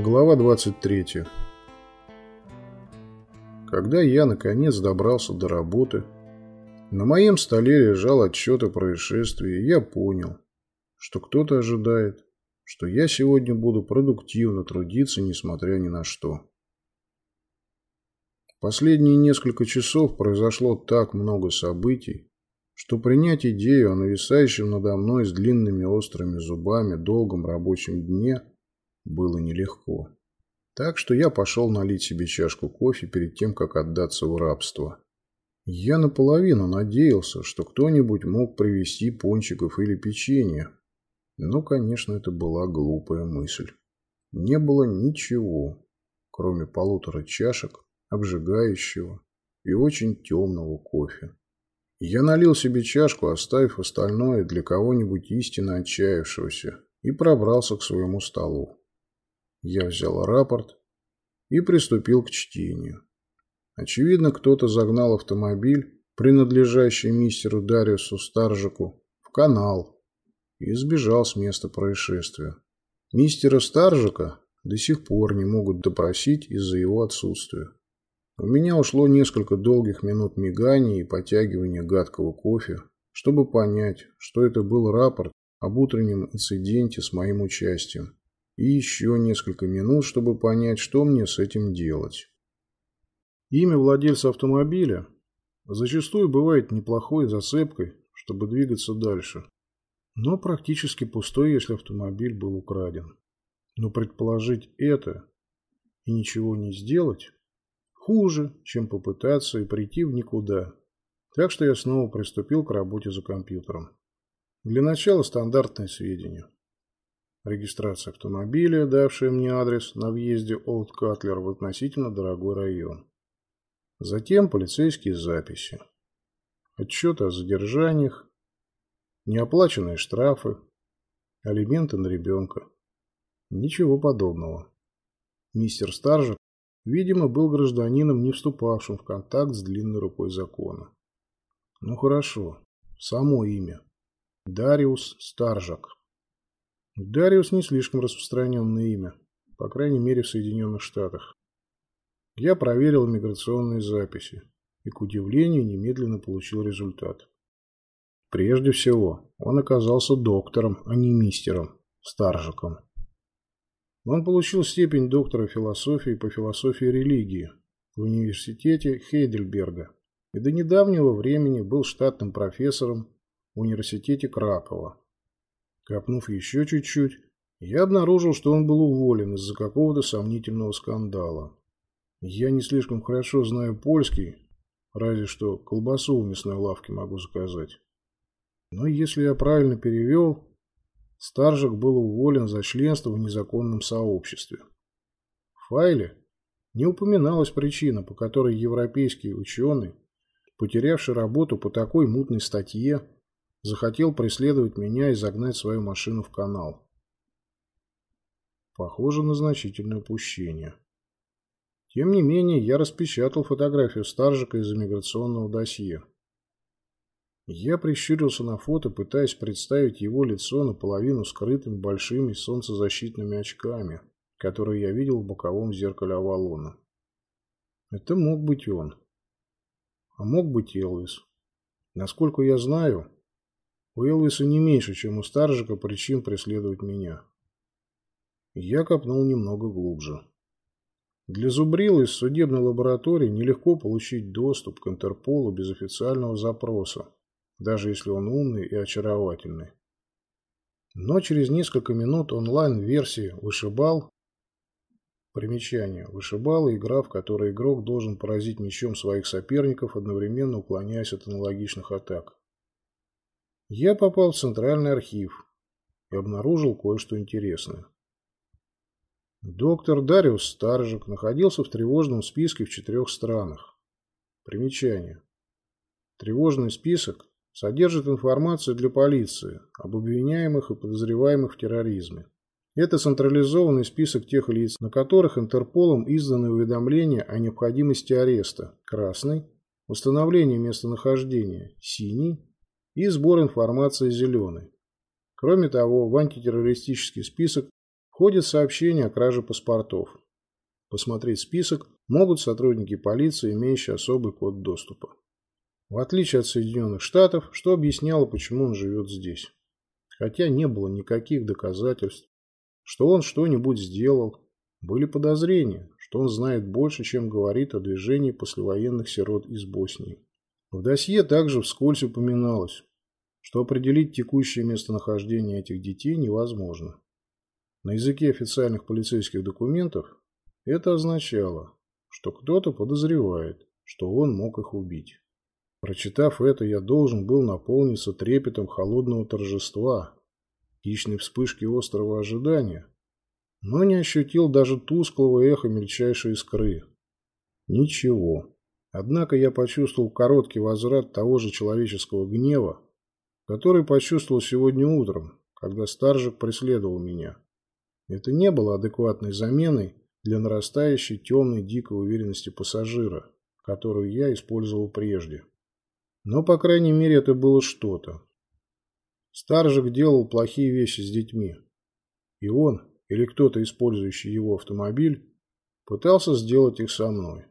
Глава 23. Когда я, наконец, добрался до работы, на моем столе лежал отчет о происшествии, и я понял, что кто-то ожидает, что я сегодня буду продуктивно трудиться, несмотря ни на что. Последние несколько часов произошло так много событий, что принять идею о нависающем надо мной с длинными острыми зубами долгом рабочем дне – было нелегко. Так что я пошел налить себе чашку кофе перед тем, как отдаться в рабство. Я наполовину надеялся, что кто-нибудь мог привезти пончиков или печенье. Но, конечно, это была глупая мысль. Не было ничего, кроме полутора чашек, обжигающего и очень темного кофе. Я налил себе чашку, оставив остальное для кого-нибудь истинно отчаявшегося, и пробрался к своему столу. Я взял рапорт и приступил к чтению. Очевидно, кто-то загнал автомобиль, принадлежащий мистеру Дариусу Старжику, в канал и сбежал с места происшествия. Мистера Старжика до сих пор не могут допросить из-за его отсутствия. У меня ушло несколько долгих минут мигания и потягивания гадкого кофе, чтобы понять, что это был рапорт об утреннем инциденте с моим участием и еще несколько минут, чтобы понять, что мне с этим делать. Имя владельца автомобиля зачастую бывает неплохой зацепкой, чтобы двигаться дальше, но практически пустой, если автомобиль был украден. Но предположить это и ничего не сделать хуже, чем попытаться и прийти в никуда. Так что я снова приступил к работе за компьютером. Для начала стандартные сведения регистрация автомобиля, давшая мне адрес на въезде Олд Катлер в относительно дорогой район. Затем полицейские записи. Отчеты о задержаниях, неоплаченные штрафы, алименты на ребенка. Ничего подобного. Мистер Старжик, видимо, был гражданином, не вступавшим в контакт с длинной рукой закона. Ну хорошо, само имя. Дариус Старжак. Дариус не слишком распространенное имя, по крайней мере в Соединенных Штатах. Я проверил миграционные записи и, к удивлению, немедленно получил результат. Прежде всего, он оказался доктором, а не мистером, Старжиком. Он получил степень доктора философии по философии религии в университете Хейдельберга и до недавнего времени был штатным профессором в университете Кракова. Копнув еще чуть-чуть, я обнаружил, что он был уволен из-за какого-то сомнительного скандала. Я не слишком хорошо знаю польский, разве что колбасу в мясной лавке могу заказать. Но если я правильно перевел, Старжик был уволен за членство в незаконном сообществе. В файле не упоминалась причина, по которой европейский ученый, потерявший работу по такой мутной статье, захотел преследовать меня и загнать свою машину в канал. Похоже на значительное упущение. Тем не менее, я распечатал фотографию Старжика из иммиграционного досье. Я прищурился на фото, пытаясь представить его лицо наполовину скрытым большими солнцезащитными очками, которые я видел в боковом зеркале Авалона. Это мог быть он. А мог быть Элвис. Насколько я знаю, у Элвиса не меньше, чем у Старжика, причин преследовать меня. Я копнул немного глубже. Для зубрила из судебной лаборатории нелегко получить доступ к Интерполу без официального запроса, даже если он умный и очаровательный. Но через несколько минут онлайн-версии «Вышибал» Примечание. Вышибала игра, в которой игрок должен поразить мечом своих соперников, одновременно уклоняясь от аналогичных атак. Я попал в центральный архив и обнаружил кое-что интересное. Доктор Дариус Старжик находился в тревожном списке в четырех странах. Примечание. Тревожный список содержит информацию для полиции об обвиняемых и подозреваемых в терроризме. Это централизованный список тех лиц, на которых Интерполом изданы уведомления о необходимости ареста. Красный – установление местонахождения. Синий и сбор информации зеленый. Кроме того, в антитеррористический список Ходит сообщение о краже паспортов. Посмотреть список могут сотрудники полиции, имеющие особый код доступа. В отличие от Соединенных Штатов, что объясняло, почему он живет здесь. Хотя не было никаких доказательств, что он что-нибудь сделал. Были подозрения, что он знает больше, чем говорит о движении послевоенных сирот из Боснии. В досье также вскользь упоминалось, что определить текущее местонахождение этих детей невозможно. На языке официальных полицейских документов это означало, что кто-то подозревает, что он мог их убить. Прочитав это, я должен был наполниться трепетом холодного торжества, хищной вспышки острого ожидания, но не ощутил даже тусклого эха мельчайшей искры. Ничего. Однако я почувствовал короткий возврат того же человеческого гнева, который почувствовал сегодня утром, когда Старжик преследовал меня. Это не было адекватной заменой для нарастающей темной дикой уверенности пассажира, которую я использовал прежде. Но, по крайней мере, это было что-то. Старжик делал плохие вещи с детьми. И он, или кто-то, использующий его автомобиль, пытался сделать их со мной.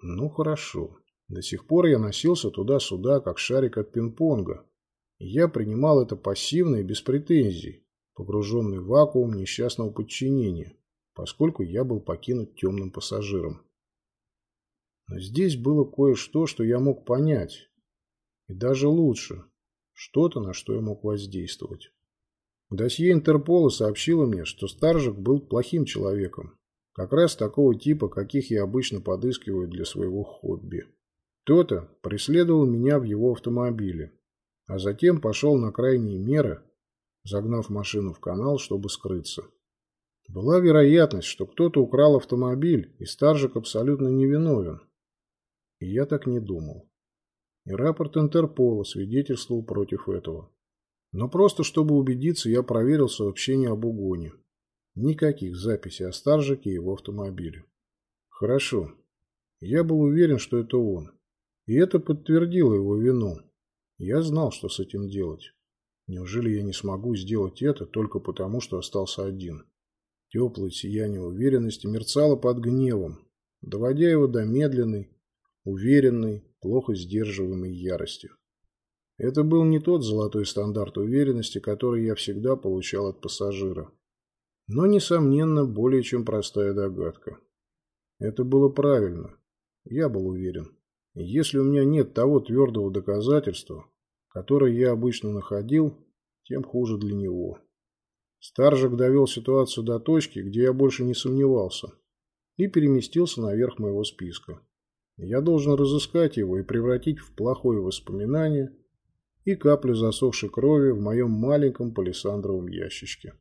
Ну, хорошо. До сих пор я носился туда-сюда, как шарик от пинг-понга. И я принимал это пассивно и без претензий, погруженный в вакуум несчастного подчинения, поскольку я был покинут темным пассажиром. Но здесь было кое-что, что я мог понять. И даже лучше. Что-то, на что я мог воздействовать. Досье Интерпола сообщило мне, что Старжик был плохим человеком. Как раз такого типа, каких я обычно подыскиваю для своего хобби. Кто-то преследовал меня в его автомобиле, а затем пошел на крайние меры, загнав машину в канал, чтобы скрыться. Была вероятность, что кто-то украл автомобиль, и Старжик абсолютно невиновен. И я так не думал. И рапорт Интерпола свидетельствовал против этого. Но просто чтобы убедиться, я проверил сообщение об угоне. Никаких записей о Старжике и его автомобиле. Хорошо. Я был уверен, что это он. И это подтвердило его вину. Я знал, что с этим делать. Неужели я не смогу сделать это только потому, что остался один? Теплое сияние уверенности мерцало под гневом, доводя его до медленной, уверенной, плохо сдерживаемой ярости. Это был не тот золотой стандарт уверенности, который я всегда получал от пассажира. Но, несомненно, более чем простая догадка. Это было правильно. Я был уверен. И если у меня нет того твердого доказательства, которое я обычно находил, тем хуже для него. Старжик довел ситуацию до точки, где я больше не сомневался, и переместился наверх моего списка. Я должен разыскать его и превратить в плохое воспоминание и каплю засохшей крови в моем маленьком палисандровом ящичке.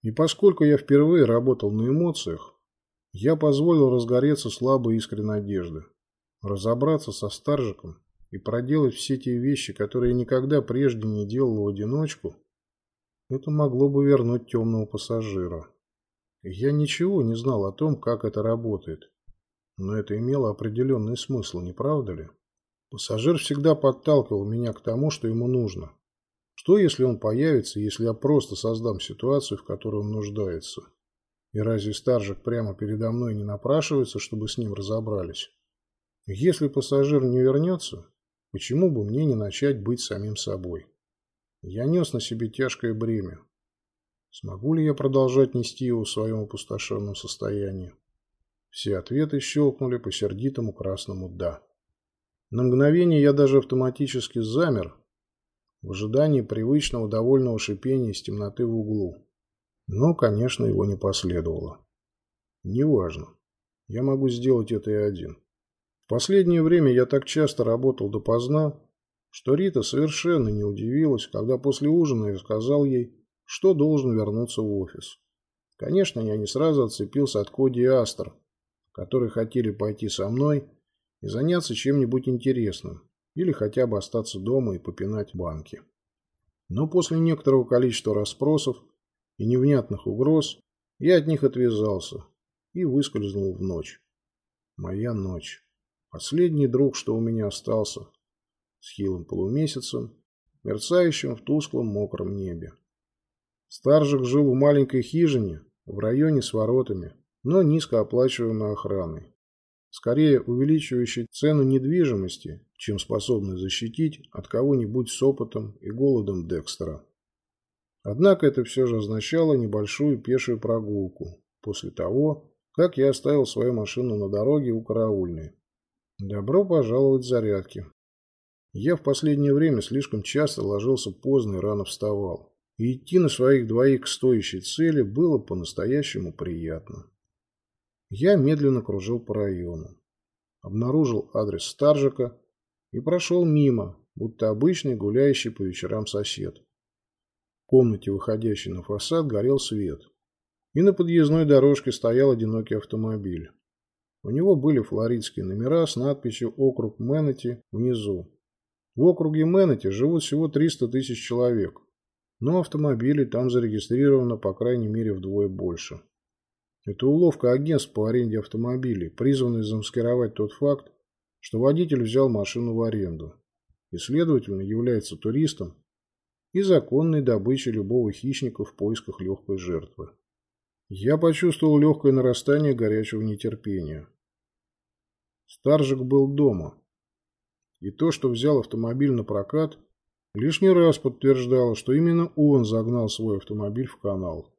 И поскольку я впервые работал на эмоциях, я позволил разгореться слабой искре надежды, разобраться со Старжиком и проделать все те вещи, которые никогда прежде не делал в одиночку, это могло бы вернуть темного пассажира. Я ничего не знал о том, как это работает. Но это имело определенный смысл, не правда ли? Пассажир всегда подталкивал меня к тому, что ему нужно. Что, если он появится, если я просто создам ситуацию, в которой он нуждается? И разве Старжик прямо передо мной не напрашивается, чтобы с ним разобрались? Если пассажир не вернется, почему бы мне не начать быть самим собой? Я нес на себе тяжкое бремя. Смогу ли я продолжать нести его в своем опустошенном состоянии? Все ответы щелкнули по сердитому красному «да». На мгновение я даже автоматически замер в ожидании привычного довольного шипения из темноты в углу. Но, конечно, его не последовало. Неважно. Я могу сделать это и один. В последнее время я так часто работал допоздна, что Рита совершенно не удивилась, когда после ужина я сказал ей, что должен вернуться в офис. Конечно, я не сразу отцепился от Коди и Астер, которые хотели пойти со мной и заняться чем-нибудь интересным, или хотя бы остаться дома и попинать банки. Но после некоторого количества расспросов и невнятных угроз я от них отвязался и выскользнул в ночь. Моя ночь. Последний друг, что у меня остался, с хилым полумесяцем, мерцающим в тусклом мокром небе. Старжик жил в маленькой хижине в районе с воротами, но низкооплачиваемой охраной, скорее увеличивающей цену недвижимости, чем способной защитить от кого-нибудь с опытом и голодом Декстера. Однако это все же означало небольшую пешую прогулку после того, как я оставил свою машину на дороге у караульной. Добро пожаловать в зарядки. Я в последнее время слишком часто ложился поздно и рано вставал. И идти на своих двоих к стоящей цели было по-настоящему приятно. Я медленно кружил по району. Обнаружил адрес Старжика и прошел мимо, будто обычный гуляющий по вечерам сосед. В комнате, выходящей на фасад, горел свет. И на подъездной дорожке стоял одинокий автомобиль. У него были флоридские номера с надписью «Округ Меннети» внизу. В округе Меннети живут всего 300 тысяч человек, но автомобилей там зарегистрировано по крайней мере вдвое больше. Это уловка агентств по аренде автомобилей, призванная замаскировать тот факт, что водитель взял машину в аренду и, следовательно, является туристом и законной добычей любого хищника в поисках легкой жертвы. Я почувствовал легкое нарастание горячего нетерпения. Старжик был дома. И то, что взял автомобиль на прокат, лишний раз подтверждало, что именно он загнал свой автомобиль в канал.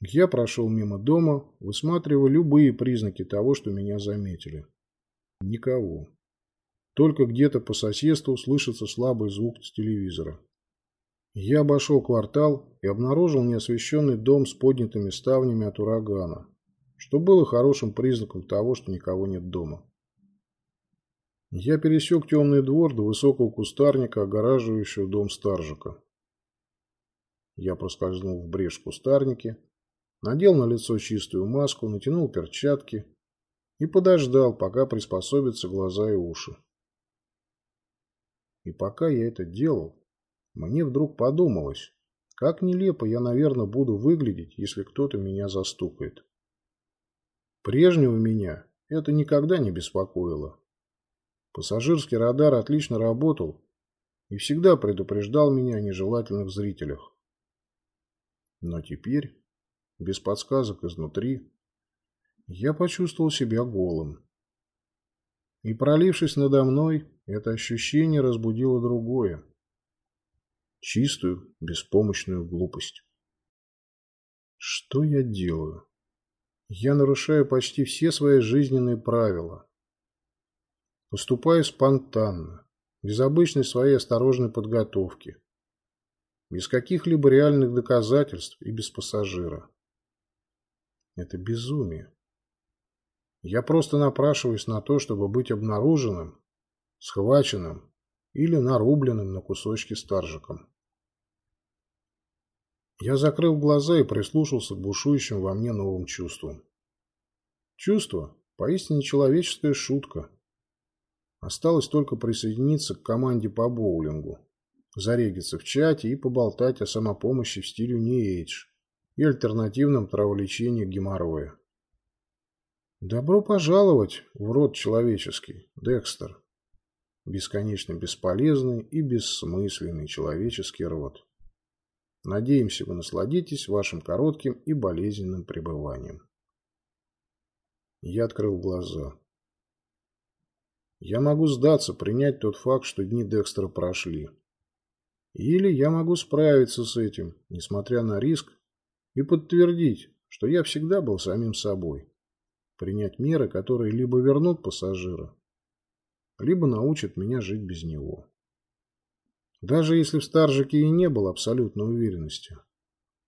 Я прошел мимо дома, высматривая любые признаки того, что меня заметили. Никого. Только где-то по соседству слышится слабый звук с телевизора. Я обошел квартал и обнаружил неосвещенный дом с поднятыми ставнями от урагана, что было хорошим признаком того, что никого нет дома. Я пересек темный двор до высокого кустарника, огораживающего дом Старжика. Я проскользнул в брешь в кустарнике, надел на лицо чистую маску, натянул перчатки и подождал, пока приспособятся глаза и уши. И пока я это делал, мне вдруг подумалось, как нелепо я, наверное, буду выглядеть, если кто-то меня застукает. Прежнего меня это никогда не беспокоило. Пассажирский радар отлично работал и всегда предупреждал меня о нежелательных зрителях. Но теперь, без подсказок изнутри, я почувствовал себя голым. И пролившись надо мной, это ощущение разбудило другое чистую, беспомощную глупость. Что я делаю? Я нарушаю почти все свои жизненные правила. Поступаю спонтанно, без обычной своей осторожной подготовки, без каких-либо реальных доказательств и без пассажира. Это безумие. Я просто напрашиваюсь на то, чтобы быть обнаруженным, схваченным или нарубленным на кусочки старжиком. Я закрыл глаза и прислушался к бушующим во мне новым чувствам. Чувство – поистине человеческая шутка. Осталось только присоединиться к команде по боулингу, зарегиться в чате и поболтать о самопомощи в стиле Age и альтернативном траволечении геморроя. Добро пожаловать в род человеческий, Декстер. Бесконечно бесполезный и бессмысленный человеческий род. Надеемся, вы насладитесь вашим коротким и болезненным пребыванием. Я открыл глаза. Я могу сдаться, принять тот факт, что дни Декстера прошли. Или я могу справиться с этим, несмотря на риск, и подтвердить, что я всегда был самим собой. Принять меры, которые либо вернут пассажира, либо научат меня жить без него. Даже если в Старжике и не было абсолютной уверенности.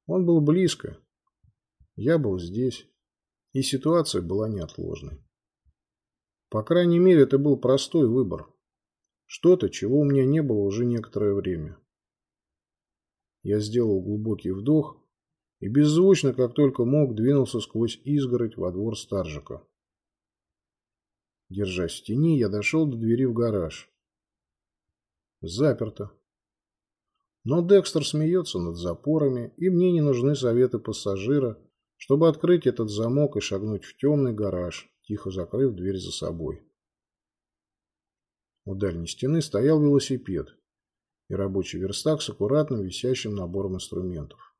Он был близко. Я был здесь. И ситуация была неотложной. По крайней мере, это был простой выбор. Что-то, чего у меня не было уже некоторое время. Я сделал глубокий вдох и беззвучно, как только мог, двинулся сквозь изгородь во двор Старжика. Держась в тени, я дошел до двери в гараж. Заперто. Но Декстер смеется над запорами, и мне не нужны советы пассажира, чтобы открыть этот замок и шагнуть в темный гараж, тихо закрыв дверь за собой. У дальней стены стоял велосипед и рабочий верстак с аккуратным висящим набором инструментов.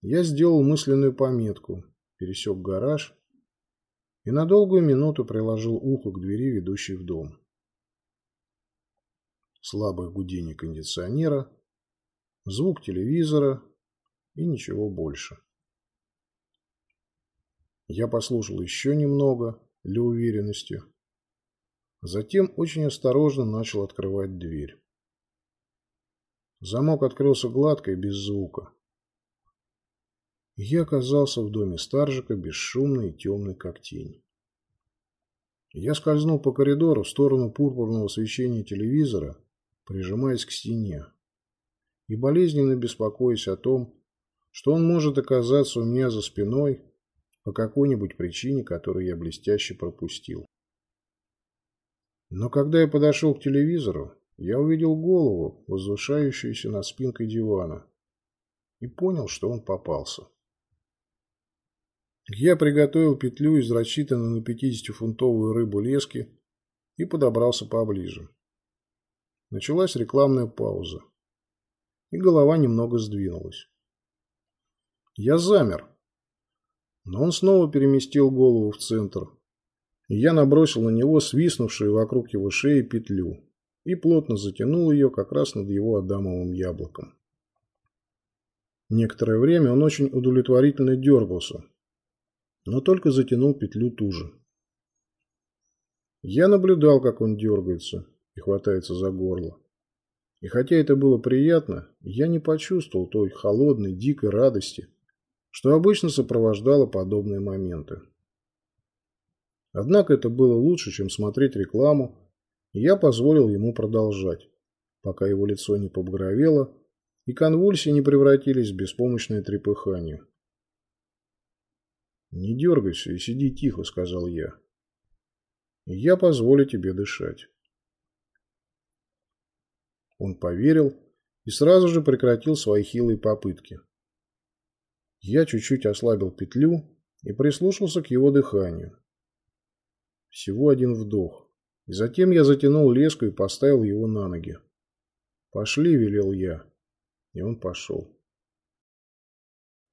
Я сделал мысленную пометку, пересек гараж и на долгую минуту приложил ухо к двери, ведущей в дом. Слабое гудение кондиционера, звук телевизора и ничего больше. Я послушал еще немного для уверенности. Затем очень осторожно начал открывать дверь. Замок открылся гладко и без звука. Я оказался в доме Старжика, бесшумный и темный, как тень. Я скользнул по коридору в сторону пурпурного свечения телевизора, прижимаясь к стене, и болезненно беспокоясь о том, что он может оказаться у меня за спиной по какой-нибудь причине, которую я блестяще пропустил. Но когда я подошел к телевизору, я увидел голову, возвышающуюся над спинкой дивана, и понял, что он попался. Я приготовил петлю из рассчитанной на 50-фунтовую рыбу лески и подобрался поближе. Началась рекламная пауза, и голова немного сдвинулась. Я замер, но он снова переместил голову в центр, и я набросил на него свистнувшую вокруг его шеи петлю и плотно затянул ее как раз над его адамовым яблоком. Некоторое время он очень удовлетворительно дергался, но только затянул петлю туже. Я наблюдал, как он дергается и хватается за горло. И хотя это было приятно, я не почувствовал той холодной, дикой радости, что обычно сопровождало подобные моменты. Однако это было лучше, чем смотреть рекламу, и я позволил ему продолжать, пока его лицо не побагровело и конвульсии не превратились в беспомощное трепыхание. «Не дергайся и сиди тихо», — сказал я. «И я позволю тебе дышать». Он поверил и сразу же прекратил свои хилые попытки. Я чуть-чуть ослабил петлю и прислушался к его дыханию. Всего один вдох. И затем я затянул леску и поставил его на ноги. «Пошли», — велел я. И он пошел.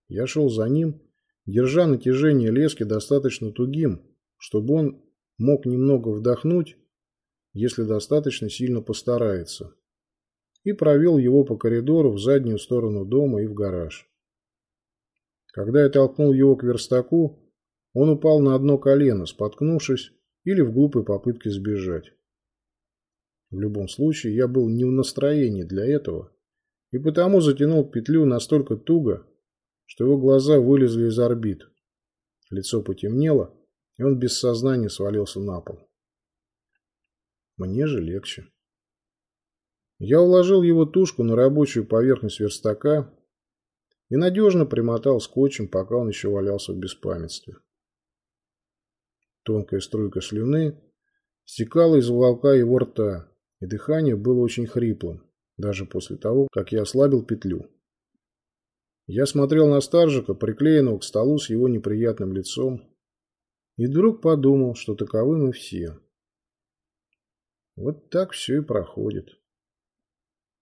Я шел за ним, держа натяжение лески достаточно тугим, чтобы он мог немного вдохнуть, если достаточно сильно постарается, и провел его по коридору в заднюю сторону дома и в гараж. Когда я толкнул его к верстаку, он упал на одно колено, споткнувшись или в глупой попытке сбежать. В любом случае, я был не в настроении для этого, и потому затянул петлю настолько туго, что его глаза вылезли из орбит. Лицо потемнело, и он без сознания свалился на пол. Мне же легче. Я уложил его тушку на рабочую поверхность верстака и надежно примотал скотчем, пока он еще валялся в беспамятстве. Тонкая струйка слюны стекала из уголка его рта, и дыхание было очень хриплым, даже после того, как я ослабил петлю. Я смотрел на Старжика, приклеенного к столу с его неприятным лицом, и вдруг подумал, что таковы мы все. Вот так все и проходит.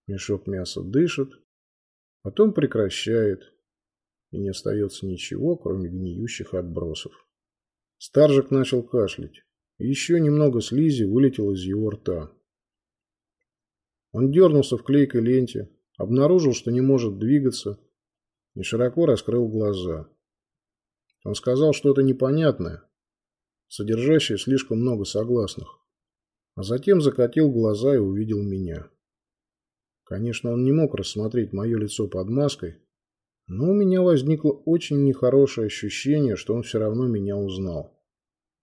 Мешок мяса дышит, потом прекращает, и не остается ничего, кроме гниющих отбросов. Старжик начал кашлять, и еще немного слизи вылетело из его рта. Он дернулся в клейкой ленте, обнаружил, что не может двигаться, и широко раскрыл глаза. Он сказал что-то непонятное, содержащее слишком много согласных, а затем закатил глаза и увидел меня. Конечно, он не мог рассмотреть мое лицо под маской, но у меня возникло очень нехорошее ощущение, что он все равно меня узнал.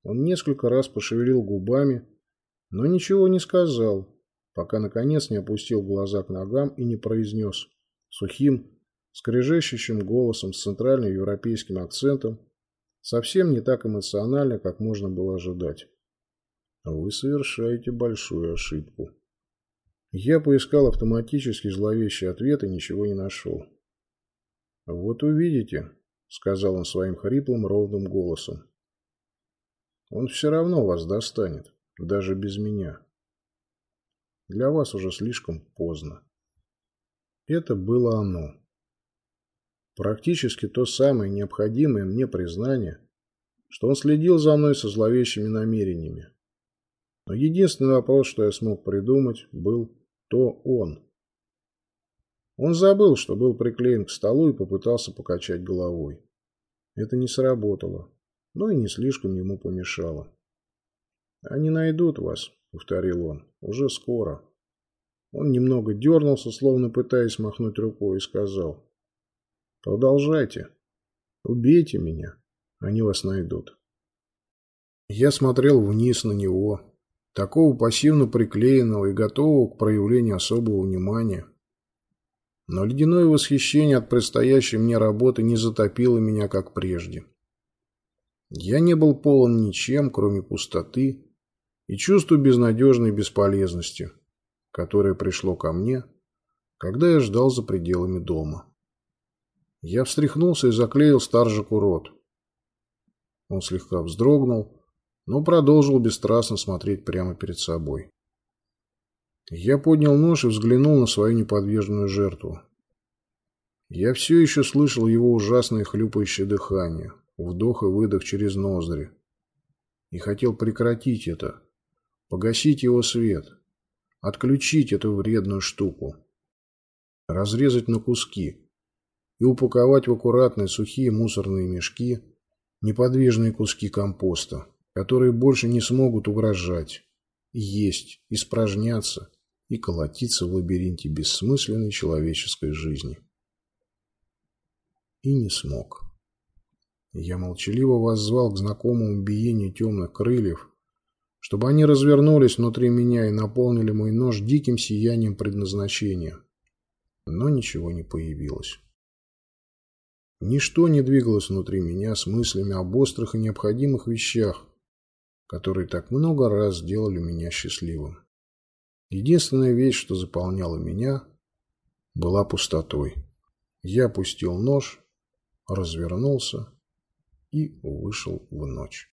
Он несколько раз пошевелил губами, но ничего не сказал, пока наконец не опустил глаза к ногам и не произнес сухим, скрежещущим голосом с центральным европейским акцентом, совсем не так эмоционально, как можно было ожидать. Вы совершаете большую ошибку. Я поискал автоматически зловещий ответ и ничего не нашел. «Вот увидите», — сказал он своим хриплым ровным голосом. «Он все равно вас достанет, даже без меня. Для вас уже слишком поздно». Это было оно. Практически то самое необходимое мне признание, что он следил за мной со зловещими намерениями. Но единственный вопрос, что я смог придумать, был «то он?». Он забыл, что был приклеен к столу и попытался покачать головой. Это не сработало, но и не слишком ему помешало. «Они найдут вас», — повторил он, — «уже скоро». Он немного дернулся, словно пытаясь махнуть рукой, и сказал, «Продолжайте. Убейте меня, они вас найдут». Я смотрел вниз на него, такого пассивно приклеенного и готового к проявлению особого внимания. Но ледяное восхищение от предстоящей мне работы не затопило меня, как прежде. Я не был полон ничем, кроме пустоты и чувства безнадежной бесполезности, которое пришло ко мне, когда я ждал за пределами дома. Я встряхнулся и заклеил старжику рот. Он слегка вздрогнул, но продолжил бесстрастно смотреть прямо перед собой. Я поднял нож и взглянул на свою неподвижную жертву. Я все еще слышал его ужасное хлюпающее дыхание, вдох и выдох через ноздри. И хотел прекратить это, погасить его свет, отключить эту вредную штуку, разрезать на куски и упаковать в аккуратные сухие мусорные мешки неподвижные куски компоста которые больше не смогут угрожать, есть, испражняться и колотиться в лабиринте бессмысленной человеческой жизни. И не смог. Я молчаливо воззвал к знакомому биению темных крыльев, чтобы они развернулись внутри меня и наполнили мой нож диким сиянием предназначения. Но ничего не появилось. Ничто не двигалось внутри меня с мыслями об острых и необходимых вещах, которые так много раз сделали меня счастливым. Единственная вещь, что заполняла меня, была пустотой. Я опустил нож, развернулся и вышел в ночь.